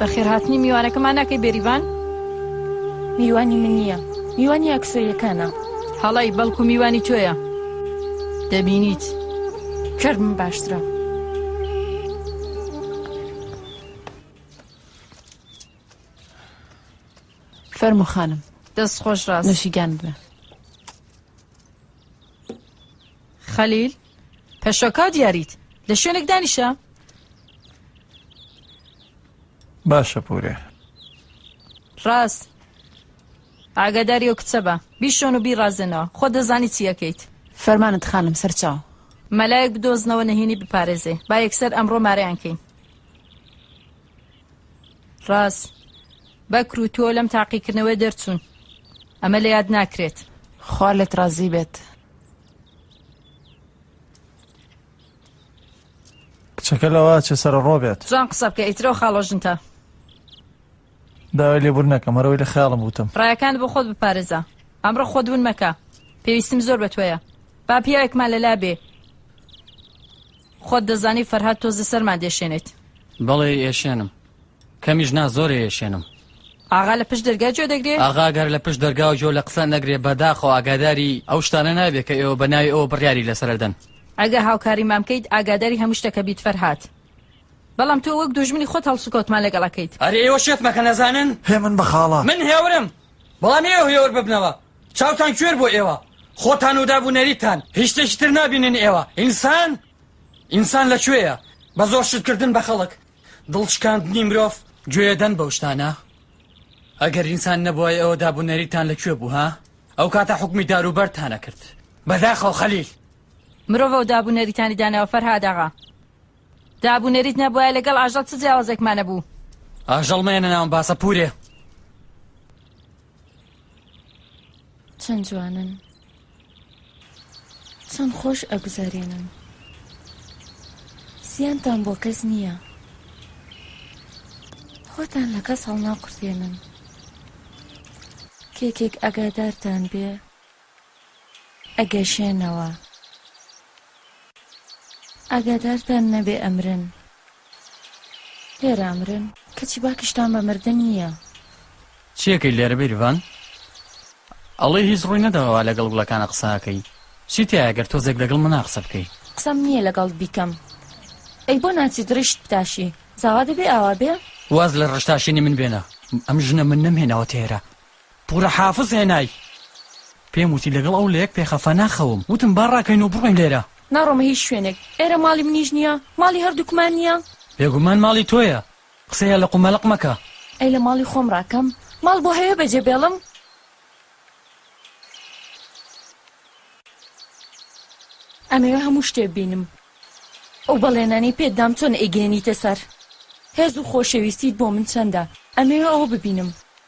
بەخێرهاتنی میوانەکەمان ناکەی بێریڤان؟ میوانی من نییە میوانی ئەکسۆیەکانە هەڵی بەڵکو میوانی تۆیە دەبینیت کەرم باشترە. فەرمو خانم دەست خۆش ڕاست نوشیگیان بێ خەلیل پەشۆکاو دیاریت لە شوێنێک دانیشە. باشە پورێ. ڕاست ئاگاداری ئەو کچە بە بیشۆن و بیڕازێنەوە خۆ دەزانی چی ئەکەیت. فەرمانت خانم سەرچاو. مەلایەک بدۆزنەوە نەهینی بپارێزێ با یەکسەر ئەمڕۆ مارەیان کەین. ڕاست بەکر و تۆ لەم تاقیکردنەوەی دەرچوون ئەمە لە یاد ناکرێت. خوا لێت ڕازی بێت. کچەکە لەوە چێ سەرە ڕۆ بێت جوان قسە بکە ئیترەو خاڵۆ ژنتە داوای لێبور نەکەم هەرەوەی لە خیاڵم وتم ڕایەکان بۆ خۆت بپارێزە ئەمڕۆ خۆت ون مەکە پێویستم زۆر بە تۆیە با پیاوێکمان لەلا بێ خۆت دەزانی فەرهاد تۆزە سەرمان دێشێنێت بەڵێ ئێشێنم کەمیش نا زۆر ئەیەشێنم. ئاغا لە پشت دەرگا گوێ دەگرێ؟ ئاغا گەر لە پشت دەرگاوە گوێ لە قسە نەگرێ بە داخەوە ئاگاداری ئەو شتانە نابێ کە ئێوە بە ناوی ئەوە بڕیاری لەسەر ئەدەن. ئەگە هاوکاریمان بکەیت ئاگاداری هەموو شتەک ئەبیت فەرهاد. بەڵام تۆ وەک دوژمنی خۆت هەڵسوکەوتمان لەگەڵ ئەکەیت. ئەرێ ئێوە شێت مەکەن ئەزانن. هێمن بە خاڵە. من هێورم بەڵام ئێوە هێور ببنەوە چاوتان کوێر بۆ ئێوە خۆتان و داب و نەریتتان هیچ شتێکی تر نابینن ئێوە ئینسان ئینسان لە کوێیە بە زۆر شت کردن بە خەڵک دڵ شکاندنی مرۆڤ. گوێ دەن بەو شتانە؟ ئەگەر ئینسان نەبوای ئەوە داب و نەریتان لە کوێ بوو ها؟ ئەو کاتە حکومی دار و بەردتان ئەکرد. بەداخەوە خەلیل. مرۆڤ ئەو داب و نەریتانی داناوە فەرهاد ئاغا. داب و نەریت نەبوایە لەگەڵ ئاژەڵ چ جیاوازێکمان ئەبوو؟ ئاژەڵ مەیەنە ناوم باسە پورێ. چەند جوانن. چەند خۆش ئەگوزەرێنن زیانتان بۆ کەس نییە خۆتان لە کەس هەڵناقورتێنن کێکێک ئاگادارتان بێ ئەگەشێنەوە ئاگادارتان نەبێ ئەمرن. لێرە ئەمرن کەچی باکیشتان بە مردن نییە. چیەکەی لێرە بێریڤان؟ ئەڵێی هیچ ڕووی نەداوە وا لەگەڵ گوڵەکانە قسە ئەکەی؟ چی تیایە گەر تۆزێک لەگەڵ منا قسە بکەی؟ قسەم نییە لەگەڵت بیکەم. ئەی بۆ ناچیت ڕیشت بتاشی؟ زاوا دەبێ ئاوا بێ؟ واز لە ڕشتاشینی من بێنە. ئەم ژنە من نەمهێناوەتە ئێرە. پورە حافز هێنای پێم وتی لەگەڵ ئەو لەیەک پێخەفە ناخەوم وتم با ڕاکەین و بڕۆین لێرە. ناڕۆمە هیچ شوێنێک ئێرە ماڵی منیش نیە ماڵی هەردوکمان نیە. بێگومان ماڵی تۆیە قسەی ئەلق و مەلق مەکە. ئەی لە ماڵی خۆم ڕاکەم ماڵ بۆ هەیە بەجێ بێڵم. ئەمەوێ هەموو شتێ ببینم. ئەو بەڵێنانەی پێت دام چۆن ئەیگەیەنیتە سەر. هێز و خۆشەویستیت بۆ من چەندە ئەمەوێ ئەوە ببینم.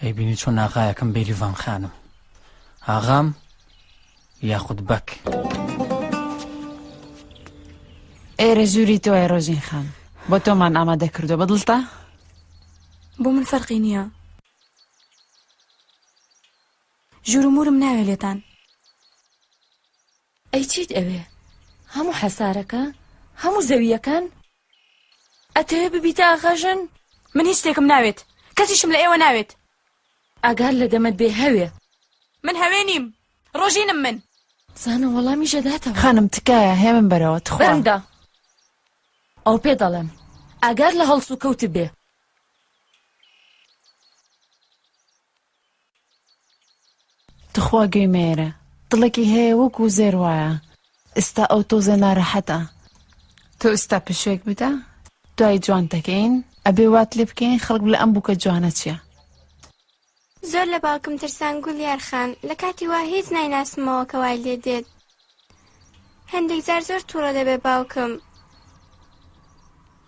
ئەی بینی چۆن ئاغایەکەم بێریڤان خانم ئاغام یاخود بەک ئێرە ژووری تۆی ڕۆژین خان بۆ تۆمان ئامادە کردو بەدڵتا بۆ من فەرقی نییە ژوورمورم ناوێ لێتان ئەی چیت ئەوێ هەموو حەسارەکە هەموو زەوییەکان ئەتەوێ ببیتە ئاغا ژن؟ من هیچ تێکم ناوێت کەسیشم لە ئێوە ناوێت. ئاگار لە دەمت بێ هەوێ. من هەوێ نیم ڕۆژینم من. زانە وەڵامی ژەداتەوە. خانم تکایە هێمن بەرەوە تخوا. برم دە ئەو پێ دەڵێم ئاگار لە هەڵسوکەوت بێ. تخوا گوێی مەیەرە دڵەکی هەیە وەک وزێر وایە ئستا ئەو تۆزێ نارەحەتە تۆ ئستا پشوێک بدە دوای جوان تەکەین ئەبێ وات لێ بکەین خەڵک بلێ ئەم بوکە جوانە چیە. زۆر لە باوکم ترسان گوڵ یار خان لە کاتی وا هیچ نایناسمەوە کە وای لێ دێت. هەندێک جار زۆر توڕە دەبێ باوکم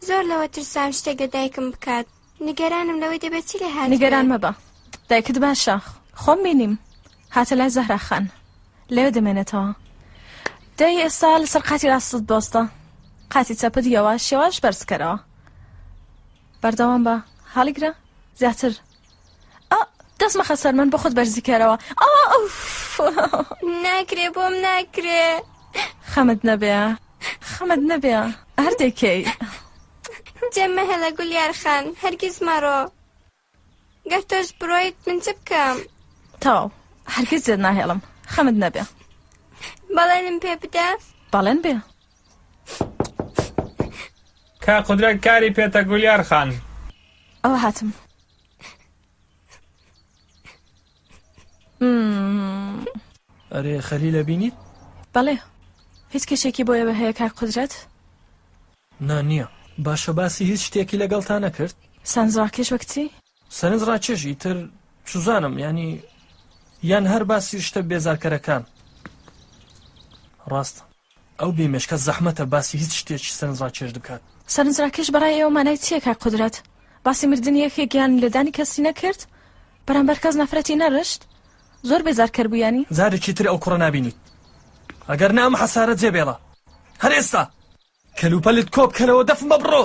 زۆر لەوە ترسام شتێک لە دایکم بکات نیگەرانم لەوەی دەبێت چی لێ هات نیگەران مەبە دایکت باشە خۆم بینیم هاتە لای زەهرا خان لەوێ دەمێنێتەوە دای ئێستا لەسەر قاتی ڕاستت بۆستە قاتی چەپت یەوە شێواش بەرزکەرەوە بەردەوام بە هەڵیگرە زیاتر ئا دەست مەخە سەر من بۆ خۆت بەرزی کەرەوە ئا ئوف ناکرێ بۆم ناکرێ خەمت نەبێ خەمت نەبێ هەر دەکەی جێم مەهێڵە گولیار خان هەرگیز مەڕۆ گەر تۆش بڕۆیت من چ بکەم تەواو هەرگیز جێت ناهێڵم خەمت نەبێ بەڵێنم پێ بدە بەڵێن بێ کا قدرەت کاری پێتە گولیار خان ئەوە هاتم ئەرێ خەلی لە بینیت؟ بەڵێ هیچ کێشێکی بۆ ئێوە هەیە کاک قدرەت؟ نا نییە باشە باسی هیچ شتێکی لەگەڵ تا نەکرد؟ سانزڕاکێش وەکچی؟ سەرنج ڕاکێش ئیتر چوزانم یانی یان هەر باسی شتە بێزارکەرەکان ڕاستە ئەو بێ مێشکە زەحمەتە باسی هیچ شتێکی سەرنج ڕاکێش بکات سەرنج ڕاکێش بەڕای ئێوە مانای چییە کاک قودرەت باسی مردنی یەکێک یان لێدانی کەسی نەکرد بەرامبەر کەس نەفرەتی نەڕشت زۆر بێزارکەر بوو یانی جارێکی تر ئەو کوڕە نابینیت ئەگەر نا ئەم حەسارە جێ بێڵە هەر ئێستا کەلوپەلت کۆ بکەرەوە دەفمە بڕۆ.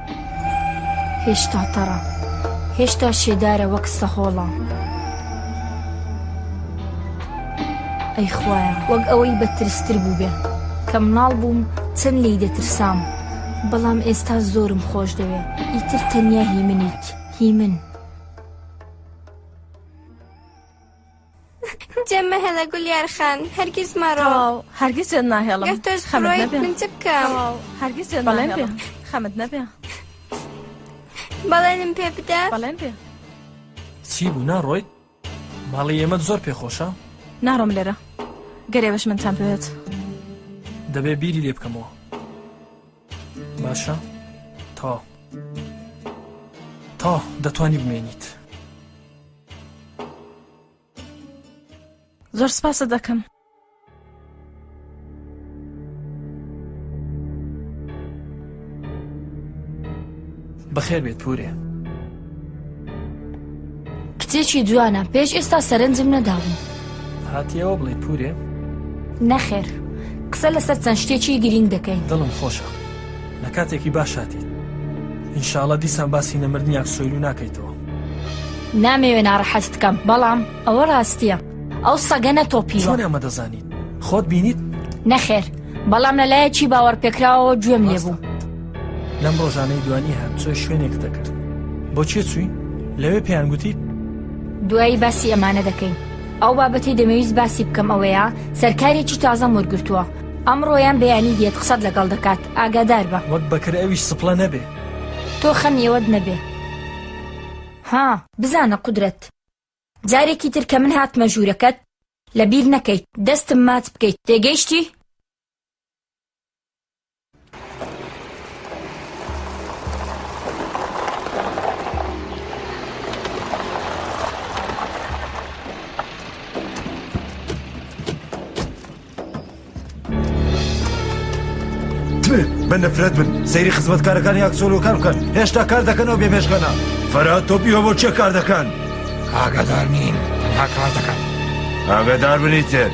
هێشتا تەڕە. هێشتا شێدارە وەک سەهۆڵە. ئەی خوایە وەک ئەوەی بەترستر بووبێ. کە مناڵ بووم چەند لێی دەترسام. بەڵام ئێستا زۆرم خۆش دەوێ. ئیتر تەنیا هی منیت. هی من. جێم مەهێڵە گول یار خان هەرگیز مەڕۆ تەواو هەرگیز جێت ناهێڵم گەر تۆش خەمت بڕۆیت نەبێ من چ بکەم تەواو هەرگیز جێت بەڵێن بێ ناهێڵم خەمت نەبێ بەڵێنم پێ بدە بەڵێن بێ چی بوو ناڕۆیت ماڵی ئێمەت زۆر پێخۆشە ناڕۆم لێرە گەر ئێوەش منتان بوێت دەبێ بیری لێ بکەمەوە باشە تەواو تەواو دەتوانی بمێنیت زۆر سپاست دەکەم. بەخێر بێت پورێ. کچێکی جوانە پێش ئێستا سەرنجم نەدابوو. هاتیەوە بڵێ پورێ؟ نەخێر. قسە لەسەر چەند شتێکی گرینگ دەکەین. دڵم خۆشە. لە کاتێکی باشاتیت ان شاءاللە دیسان باسی نەمردنی ئاک سۆیلو ناکەیتەوە. نامەوێ ناڕەحەتت کەم بەڵام ئەوە ڕاستیە ئەو سەگە نەتۆپیوە. چۆن ئەمە دەزانیت؟ خۆت بینیت؟ نەخێر بەڵام لە لایەکی باوەڕپێکراوەوە گوێم لێ بوو. لەم ڕۆژانەی دوانی هاتچۆی شوێنێک دەکرد بۆ چێ چووی؟ لەوێ پێیان گوتیت؟ دوایی باسی ئەمانە دەکەین ئەو بابەتەی دەمەویست باسی بکەم ئەوەیە سەرکارێکی تازەم وەرگرتووە. ئەمڕۆ یان بەیانی دێت قسەت لەگەڵ دەکات ئاگادار بە. وەک بەکر ئەویش سپڵە نەبێ. تۆ خەمی ئەوەت نەبێ ها بزانە قودرەت. جارێکی تر کە من هاتمە ژوورەکەت لەبیر نەکەیت دەستم ماچ بکەیت تێگەیشتی؟ بە نەفرەت بن سەیری خزمەتکارەکانی ئاکسۆلۆکان بکەن هێشتا کار دەکەنەوە بێ مێشکەنە فەرا تۆپیەوە بۆ چێ کار دەکەن ئاگادار نین تەنها کار دەکەن ئاگادار بنیتێت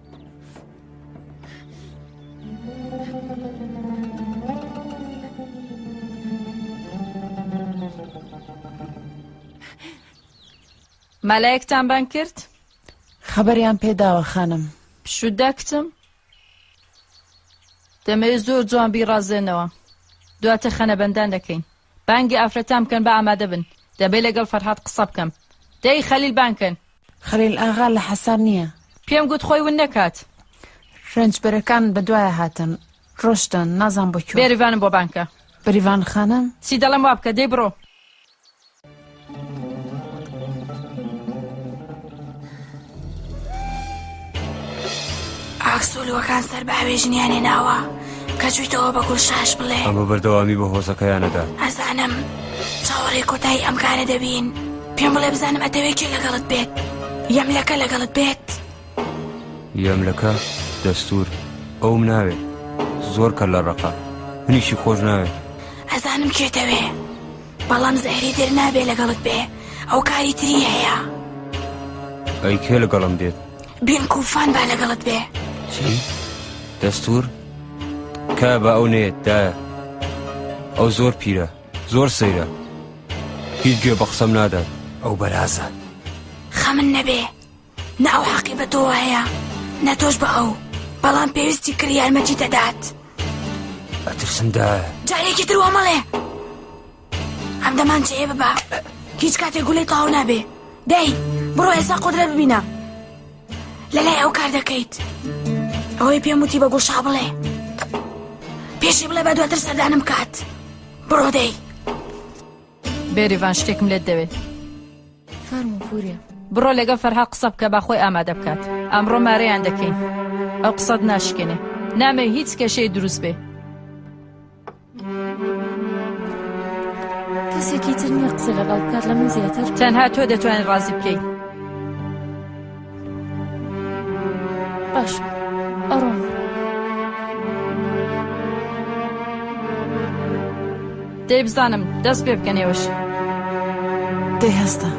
مالایەکتان بان کرد؟ خەبەریان پێداوە خانم پشودا کچم دەمەوێت زۆر جوان بیڕازێنەوە دواتە خەنەبەندان دەکەین بانگی ئافرەتان بکەن با ئامادە بن دەبێ لەگەڵ فەرهاد قسە بکەم دەی خەلیل بانگ کەن. خەلیل ئاغا لە حەساب نییە. پێم گوت خۆی ون نەکات. رەنجبەرەکان بە دوایە هاتن. رۆشتن نازام بۆ کوێ. بێریڤانم بۆ بانگ کە. بەریڤان خانم. چی دەڵێم وا بکە دەی بڕۆ. ئاکسولوەکان سەر بە ئەوێ ژنیان هێناوە کە جویتەوە بە گوڵشاش بڵێ ئەمە بەردەوامی بە هۆزەکەیانەدا ئەزانم چاوەڕێ کۆتایی ئەم کارە دەبین پێم بڵێ بزانم ئەتەوێکی لەگەڵت بێت یەملەکە لەگەڵت بێت یەملەکە دەستور ئەو ناوێت زۆر کە لە ڕقا منیشی خۆش ناوێت ئەزانم کێتەوێ بەڵام زەهری دەر نابێ لەگەڵت بێ ئەو کاری تری هەیە ئەی کێ لەگەڵم دێت بێن کوفان با لەگەڵت بێ چی دەستور کا بە ئەو نێتدا ئەو زۆر پیرە زۆر سەیرە هیچ گوێ بە قسەم نادات ئەو بەرازە خەمن نەبێ نە ئەو حەقی بە تۆوە هەیە نە تۆش بە ئەو بەڵام پێویستی کرد یارمەتی دەدات ئەترسم دا جارێکی تر وە مەڵێ ئەم دەمان چێ ببە هیچ کاتێک گولەی تاو نابێ دەی بڕۆ ئێستا قدرە ببینە لەلای ئەو کار دەکەیت ئەوەی پێم وتی بە گوڵشا بڵێ پێشی بڵێ بە دواتر سەردانم کات بڕۆ دەی بێریڤان شتێکم لێت دەوێت فەرموو پوریا. بڕۆ لەگەڵ فەرهاد قسە بکە با خۆی ئامادە بکات ئەمڕۆ مارەیان دەکەین ئەو قسەت ناشکێنێ نامەوێ هیچ کێشەی دروست بێ کەسێکی تر نییە قسە لەگەڵ بکات لە من زیاتر تەنها تۆ دەتوانین ڕازی بکەیت باشە ئەڕۆم دەی بزانم دەست پێ بکەنێوەش دەی هەستە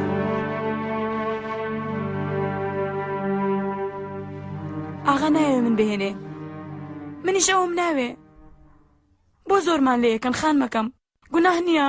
ئاغا ناوێ من بهێنێ منیش ئەوم ناوێ بۆ زۆرمان لە یەکەن خانمەکەم گوناه نییە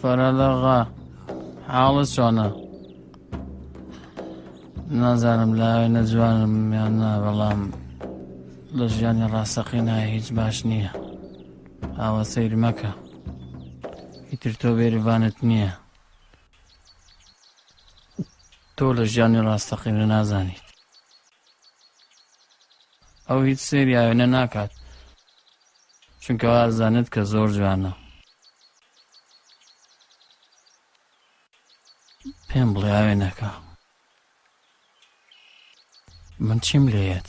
فەرەدەغا حاڵە چۆنە نازانم لاوێ نەجوانم یان نا بەڵام لە ژیانی ڕاستەقی نایە هیچ باش نییە ئاوە سەیر مەکە ئیتر تۆ بێریڤانت نییە تۆ لە ژیانی ڕاستەقینە نازانیت ئەو هیچ سەیری ئاوێنە ناکات چونکە وازانێت کە زۆر جوانە پێم بڵێ ئاوێنەکە من چیم لێت؟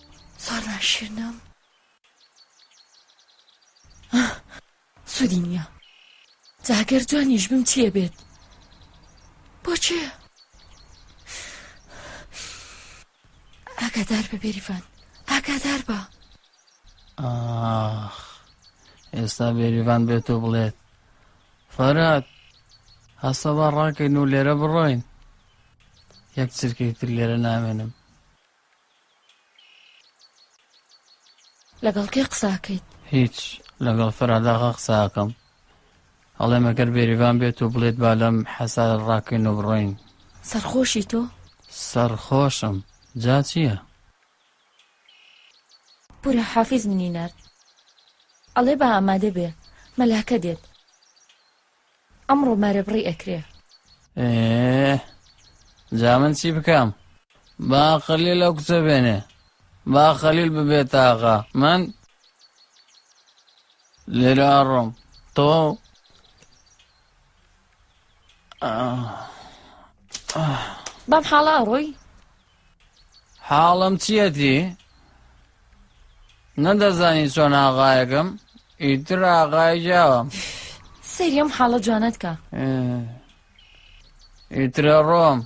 سانا شیرنم سودی نییە جاگەر جوانیش بم چیە بێت بۆچێ ئاگادار بە بێریڤان ئاگادار بە ئاخ ئێستا بێریڤان بێت و بڵێت فەرات هەستە بە ڕاکەین و لێرە بڕۆین یەک چرکەی تر لێرە نامێنم لەگەڵ کێ قسەکەیت؟ هیچ، لەگەڵ فەرهاد ئاغا قسەکەم. ئەڵێم ئەگەر بێریڤان بێت و بڵێت با لەم حەسارە ڕاکەین و بڕۆین. سەرخۆشی تۆ؟ سەرخۆشم، جا چییە؟ کورە حافیز منی نارد ئەڵێ با ئامادە بێ مەلاکە دێت. ئەمڕۆ مارە بڕی ئەکرێ. ئێ جا من چی بکەم با خەلیل ئەو کچە بێنێ با خەلیل ببێتە ئاغا من لێرە ئاڕۆم تۆ بەم حاڵە ئەڕۆی؟ حاڵم چیەتی نەدەزانی چۆن ئاغایەکەم ئیتر ئاغای جاوام سەیری ئەم حاڵە جوانەت کە ئیترە ڕۆم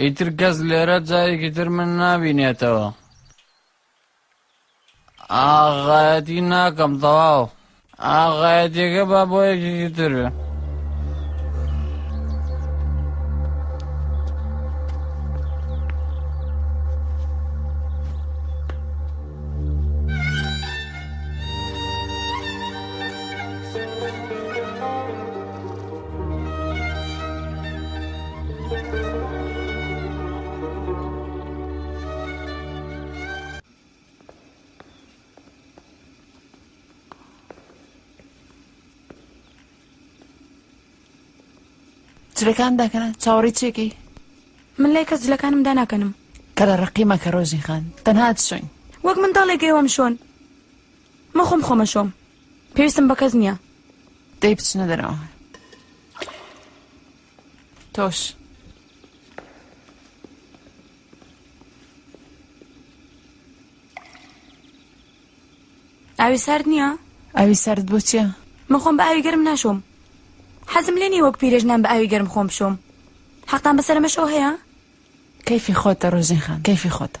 ئیتر کەس لێرە جارێکی تر من نابینێتەوە ئاغایەتی ناکەم تەواو ئاغایەتیەکە با بۆ یەکێکی تر بێ جلەکان داکەنە چاوەڕی چێکی من لای کەس جلەکانم داناکەنم کەرە ڕقی مەکە ڕۆژی خان تەنها چۆین وەک منداڵێک ئێوەم شۆن مەخۆم خۆمە شۆم پێویستم بە کەس نییە دەی بچنە دەرەوە تۆش. ئاوی سارد نییە؟ ئاوی سارد بۆ چیە؟ من خۆم بە ئاوی گەرم ناشۆم حەزم لێ نیە وەک پیرێژنان بە ئاوی گەرم خۆم بشۆم حەقان بەسەرمەشەوە هەیە؟ کەیفی خۆتە ڕۆژین خان کەیفی خۆتە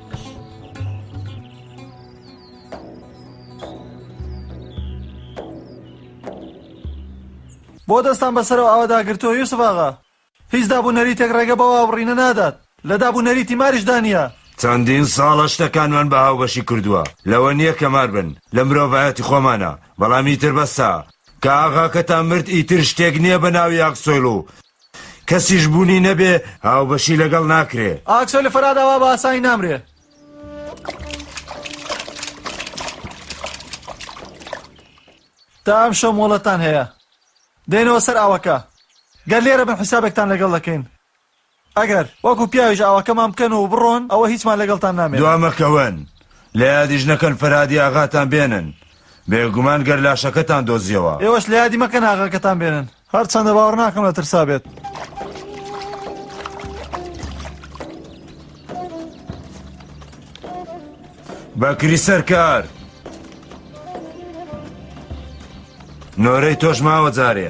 بۆ دەستان بەسەرەوە ئاوا داگرتووە یوسف ئاغا؟ هیچ داب و نەریتێک ڕێگە بەو ئاوڕینە نادات، لە داب و نەریتی ماریشدا نییە. چەندین ساڵە شتەکانمان بە هاوبەشی کردووە، لەوە نییە کە مار بن، لە مرۆڤایەتی خۆمانە، بەڵام ئیتر بەسە، کە ئاغاکەتان مرد ئیتر شتێک نییە بە ناوی ئاکسۆیڵ و کەسیش بوونی نەبێ هاوبەشی لەگەڵ ناکرێ ئاچۆ لە فەراداوا بە ئاسانی نامرێ تا ئەم شەو مۆڵەتان هەیە دێنەوە سەر ئاوەکە گەر لێرە بن حیسابێکتان لەگەڵ دەکەین ئەگەر وەکو پیاویش ئاوەکەمان بکەن و بڕۆن ئەوە هیچمان لەگەڵتان نامێ دوامەکەون لە یادیش نەکەن فەرادی ئاغاتان بێنن بێگومان گەر لاشەکەتان دۆزیەوە ئێوەش لە یادی مەکەن ئاغاکەتان بێنن هەرچەندە باوەڕ ناکەم لە ترسا بێت. بەکری سەرکار نۆرەی تۆش ماوە جارێ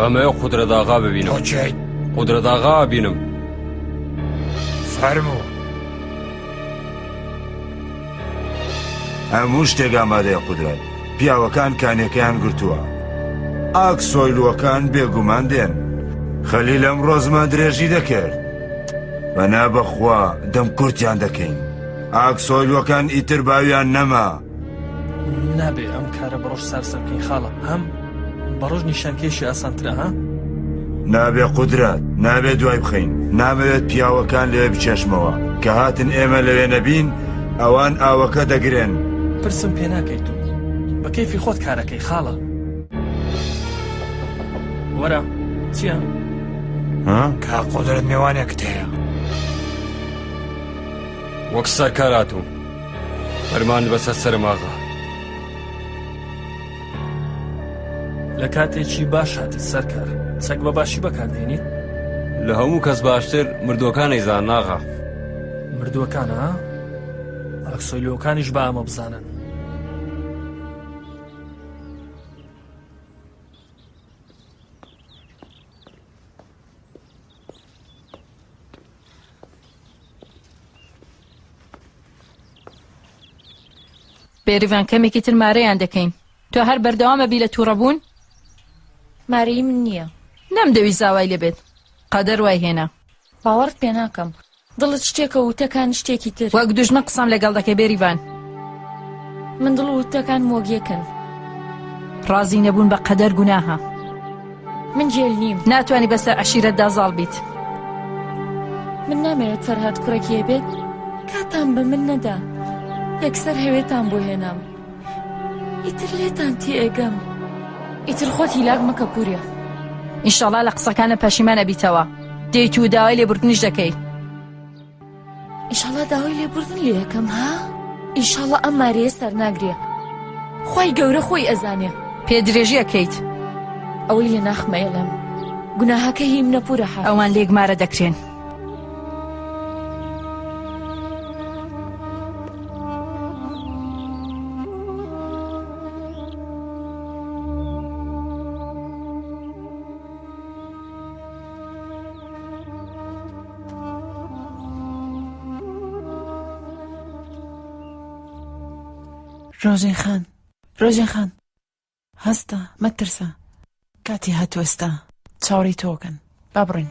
ئەمەیە قودرەداغا ببینم چیت قودرەداغا بینم فەرمو هەموو شتێک ئامادەیە قودرەت پیاوەکان کانەکەیان گرتووە ئاک سۆیلوەکان بێگومان دێن خەلی لەم ڕۆزمە درێژی دەکرد بەنا بەخوا دەم کورتیان دەکەین ئاکسۆیلۆکان ئیتر باویان نەما. نابێ ئەم کارە بەڕۆژ سارسە بکەین خاڵە هەم بەڕۆژ نیشانکێشی ئاسانترە ها؟ نابێ قودرەت نابێ دوای بخەین نامەوێت پیاوەکان لێ بچێشمەوە کە هاتن ئێمە لەوێ نەبین ئەوان ئاوەکە دەگرن پرسم پێ ناکەیت و بە کەیفی خۆت کارەکەی خاڵە وەرە چییە؟ ها؟ کا قۆدرت مێوانێکت هەیە وەک سەرکار هاتووم فەرمان بەسەر سەرم ئاغا لە کاتێکی باش هاتیت سەرکار چەک بە باشی بەکاردێنیت لە هەموو کەس باشتر مردووەکانی زان ناغا مردووەکانە ئاکسۆیلۆکانیش بە ئەمە بزانن بێریڤان کەمێکی تر مارەیان دەکەین تۆ هەر بەردەوامە بی لە تووڕەبوون مارەی من نییە نەمدەوی زاوای لێبێت قەدەر وای هێنا باوەڕت پێ ناکەم دڵت شتێکە و وتەکان شتێکی تر. وەک دوژمن قسەم لەگەڵ دەکەی بێریڤان. من دڵ و وتەکانم وەک یەکن. ڕازی نەبوون بە قەدەر گوناهە. من گێل نیم. ناتوانی بەسەر عەشیرەتدا زاڵ بیت. من نامەوێت فەرهاد کوڕێک هەیە بێت. کاتتان بە من نەدا. یەکسەر هەوێتان بۆ هێنام. ئیتر لێتان تێئەگەم. ئیتر خۆت هیلاک مەکە پوریا. ئینشاڵا لە قسەکانت پەشیمان ئەبیتەوە. دێیت و داوای لێبوردنیش دەکەی ئیشاڵا داوای لێبوردن لێ یەکەم ها ئیشاڵا ئەم مارەیە سەرناگرێ خی گەورە خۆی ئەزانێ پێ درێژیەکەیت ئەوەی لە ناخمەیەڵم گوناهەکە هیم نەپورە حە ئەوان لێک مارە دەکرێن ڕۆژێ خان ڕۆژێ خان هەستە مەترسە کاتی هاتووە ئێستا چاوەڕێی تۆکەن با بڕۆین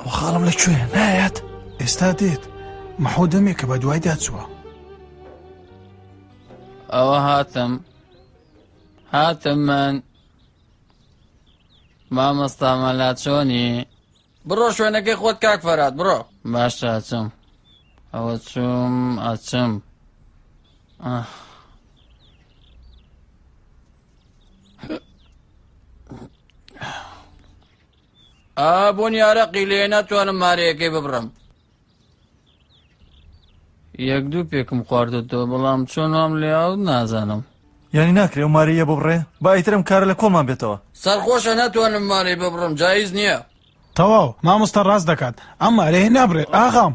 ئەو خاڵم لە کوێ نایەت ئێستا دێت مەحۆ دەمێکە بە دوایدا چووە ئەوە هاتم هاتم من مامۆستامە لا چۆنی بڕۆ شوێنەکەی خۆت کاک فەرات بڕۆ باشە ئەچم ئەوە چوم ئەچم ئا بۆنی ئارەقی لێ ناتوانم مارەیەکەی ببڕم یەک دوو پێکم خواردەوە بەڵام چۆن وام لێ ئاو نازانم یانی ناکرێ و مارەیە ببڕێ بایترم کارە لە کۆڵمان بێتەوە سەرخۆشە ناتوانم مارەی ببڕم جایز نییە تەواو مامۆستا ڕاست دەکات ئەم مارەیە نابرێ ئاغام.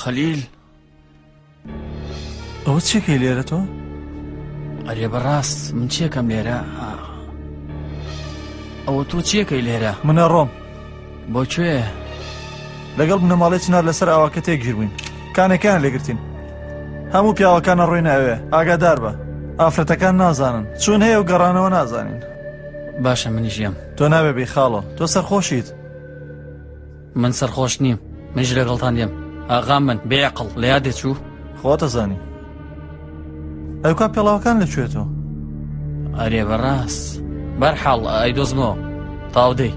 خەلیل ئەوە چێکەی لێرە تۆ؟ ئەرێ بەڕاست من چێکەم لێرە ئەوە تۆ چێکەی لێرە منە ڕۆم بۆ کوێ؟ لەگەڵ بنەماڵەی چنار لەسەر ئاواکە تێکگیر بووین کانەکەیان لێگرتین هەموو پیاوەکانە ڕووینە ئەوێ ئاگادار بە ئافرەتەکان نازانن چون هەیە و گەڕانەوە نازانین باشە منیش یەم تۆ ناوێ بی خاڵۆ تۆ سەرخۆشیت من سەرخۆش نیم منیش لەگەڵتان یەم ئاغام من بێعقڵ لە یادێ چوو خۆتەزانی ئەوکا پێڵاوەکان لە کوێت و ئەرێ بەڕاست بەرحاڵ ئای دۆزمەوە تاودەی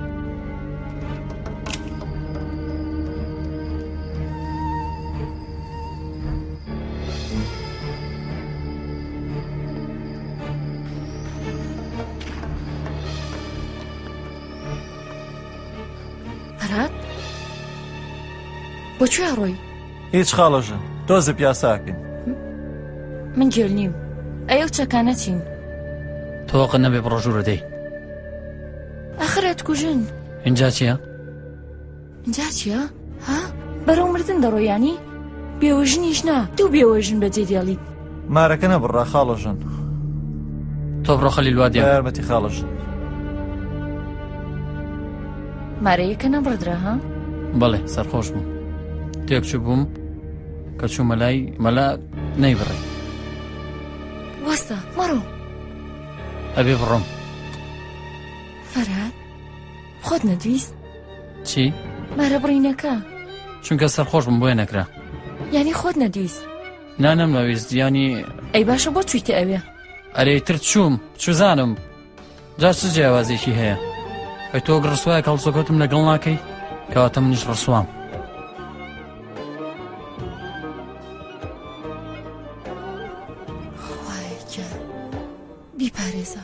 بۆ کوێ ڕۆی هیچ خاڵە ژن تۆزە پیاساکەین من گێل نیم ئەی ئەو چەکانە چین تۆق نەبێ بڕۆژوورە دەی ئەخرەت کوژن اینجا چییە؟ اینجا چییە؟ ها؟ بەرەو مردن دەڕۆیانی؟ بێوەژنیش نا دوو بێوەژن بەجێ دێڵیت مارەکە نەبڕە خاڵە ژن تۆ بڕۆ خەلیل وا دیارە یارمەتی خاڵە ژن مارەیەکە نەبڕدرا ها بەڵێ سەرخۆش بووم تێکچ بووم کە چوو مەلای مەلا نەیبڕێ وەستە مەڕۆ ئەبێ بڕۆم فەرهاد خۆت نەدویست چی؟ مارە بڕینەکە چونکە سەرخۆش بووم بۆیە نەکرا یعنی خۆت نەدویست نا نەم ئەویست یانی. ئەی باشە بۆ چویتە ئەوێ؟ ئەرێ ئیتر چووم چزانم جا چ جیاوازێکی هەیە ئەی تۆ ڕسوایە کەڵسۆکەوتم لەگەڵ ناکەی کەواتە منیش ڕسوام بیپارێزە.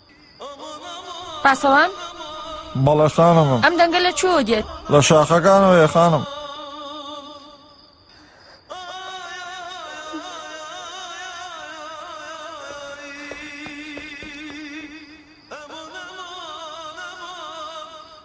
پاسەوان، بەڵێ خانمم. ئەم دەنگە لە کوێوە دێت؟ لە شاخەکانەوەیە خانم.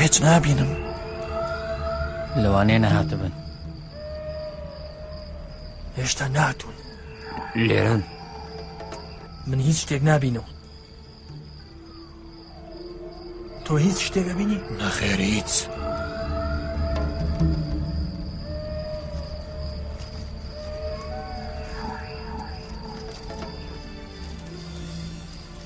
هیچ نابینم لەوانەیە نەهاتبن هێشتا ناتون لێرن من هیچ شتێک نابینم تۆ هیچ شتێکە بینی نەخێر هیچ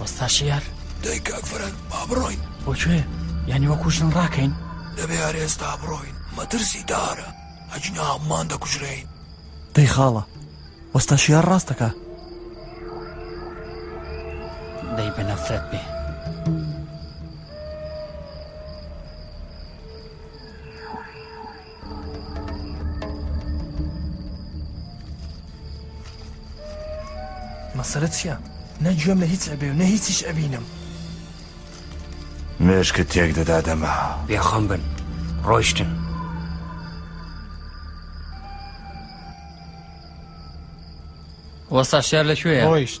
وەستا شیار دەی کاک فرەنگ با بڕۆین بۆ کوێ یانی وەکو ژن ڕاکەین دەبێ هەر ئێستا بڕۆین مەترسی دارە ئەجنا هەممان دەکوژرەین دەی خاڵە وەستا شیار ڕاستەکە دەی بە نەفرەت بێ مەسەلە چییە؟ نەگوێم لە هیچ ئەبێ و نە هیچیش ئەبینم مێشکە تێک دەدا دەما بێخەم بن ڕۆیشتن وەستا شار لەکوێ ڕۆیشت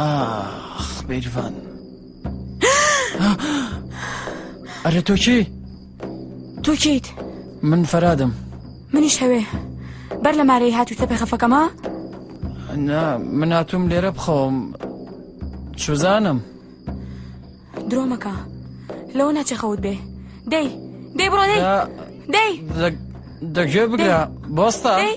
ئاخ بێرڤان ئەرە تۆ کێ؟ تۆ کێیت؟ من فەرادم منیش هەوێ بەر لە مارەی هاتووتە پێخەفەکەمە؟ نا من هاتووم لێرە بخەوم چوزانم درۆمەکە لەوە ناچێ خەوت بێ دەی دەی بڕۆ دەی دەی دەگوێ بگرە بۆستا دەی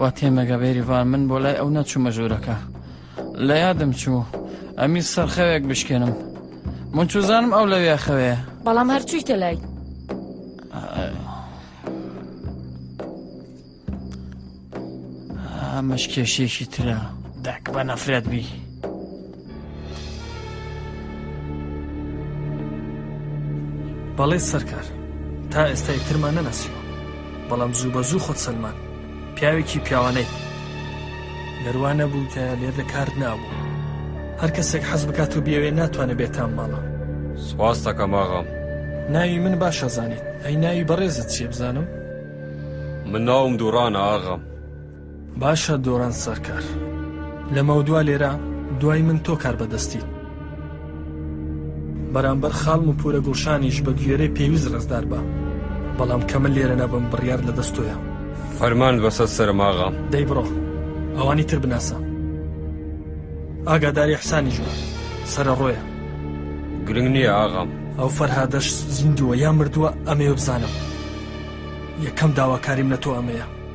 وا تێمەگە بێریڤان من بۆ لای ئەو نەچوومە ژوورەکە لە یادم چوو ئەمی سەرخەوێک بشکێنم من چوزانم ئەو لەوێ خەوێ بەڵام هەرچوویتە لای ئەمەش کێشێکی ترە داک بە نەفرەت بی. بەڵێ سەرکار، تا ئێستا یەکترمان نەناسیوە، بەڵام زوو بە زوو خۆت سەلماند، پیاوێکی پیاوانەی. گەر وا نەبوویتایە لێرە لە کارت نابووم. هەر کەسێک حەز بکات و بیەوێت ناتوانێت بێتە ئەم ماڵە. سوپاست دەکەم ئاغام. ناوی من باش ئەزانیت، ئەی ناوی بەڕێزت چییە بزانم؟ من ناوم دووڕانە ئاغام. باشە دۆران سەرکار. لەمەودوا لێرە دوای من تۆ کاربەدەستیت. بەرامبەر خاڵم و پورە گوڵشانیش بە گوێرەی پێویست ڕێزدار بە. بەڵام کە من لێرە نەبم بڕیار لە دەست تۆیە. فەرمان بەسە سەرم ئاغا. دەی بڕۆ ئەوانی تر بناسە. ئاگاداری ئیحسانیش بە. سەرەڕۆیە. گرنگ نییە ئاغام. ئەو فەرهادەش زیندووە یا مردووە ئەمەوێ بزانم. یەکەم داواکاریم لە تۆ ئەمەیە.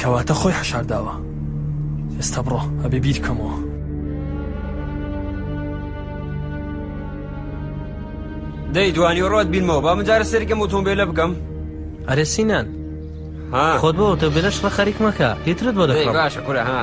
کەواتە خۆی حەشارداوە ئێستا بڕۆ ئەبێ بیرکەمەوە دەی دوانی ڕۆت بینمەوە با مجارە سەرکەم ئۆتۆمبیلە بکەم ئەرێ سینان خۆت بۆ ئۆتۆبیلەش بە خەریک مەکە پێترت بۆ دەی باشە کورە ها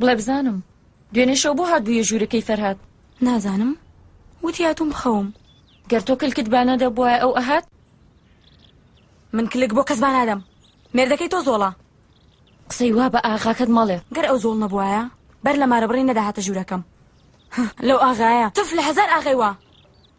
بڵێ بزانم دوێنێ شەو بۆ هات بوویە ژوورەکەی فەرهاد نازانم وتی هاتووم بخەوم گەر تۆ کلکت بانەدە بواە ئەو ئەهات من کلک بۆ کەس بانادەم مێردەکەی تۆ زۆڵە قسەی وا بە ئاغاکەت مەڵێ گەر ئەو زۆڵ نەبوایە بەر لە مارەبڕی نەداهاتە ژوورەکەم لەو ئاغایە تف لە هەزار ئاغای وا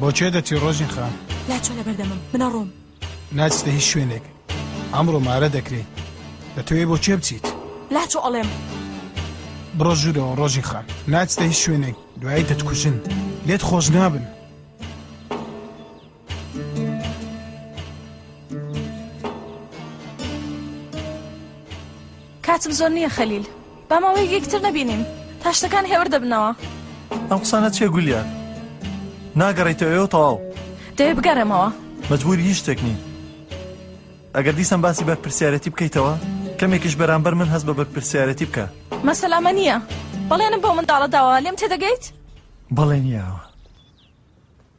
بۆچێ دەچی ڕۆژی خا لا چۆ لە بەردەمم منە ڕۆم ناچتە هیچ شوێنێک ئەمڕۆ مارە دەکرێت دەتەوێت بۆ چێ بچیت لا چۆ ئەڵێم بڕۆ ژوورەوە ڕۆژی خان ناچتە هیچ شوێنێک دوایی دەتکوژن لێت خۆش نابن کاتم زۆر نییە خەلیل با ماوەیەک یەکتر نەبینین تا شتەکان هێور دەبنەوە ئەم قسانە چیە گولیا ناگەڕیتە ئێوە تەواو دەوێ بگەڕێمەوە مەجبوری هیچ شتێک نین ئەگەر دیسان باسی بەرپرسیارەتی بکەیتەوە کەمێکیش بەرامبەر من هەست بە بەرپرسیارەتی بکە مەسەلامە نییە بەڵێنم بەو منداڵە داوە لێم تێدەگەیت بەڵێ نییەوە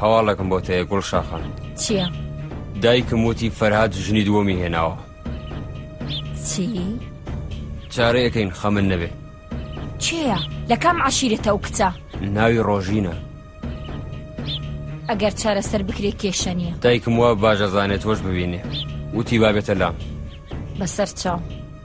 هەواڵێکم بۆ تەیە گوڵ شاخان چییە؟ دایکم وتی فەرهاد ژنی دووەمی هێناوە چی؟ چارەیەکەین خەمن نەبێ چێە؟ لە کام عشیرێتە و کچە؟ ناوی ڕۆژینە ئەگەر چارەسەر بکرێت کێشە نییە دایکم وە باژەزانێت تۆش ببینێ وتی بابێتە لام بەسەر چاو.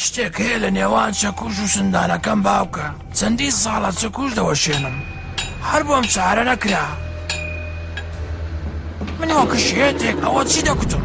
شتێک هەیە لە نێوان چەکوش و سندانەکەم باوکە چەندین ساڵە چەکوش دەوەشێنم هەر بۆم چارە نەکرا من وەکو شێتێک ئەوە چی دەکوتم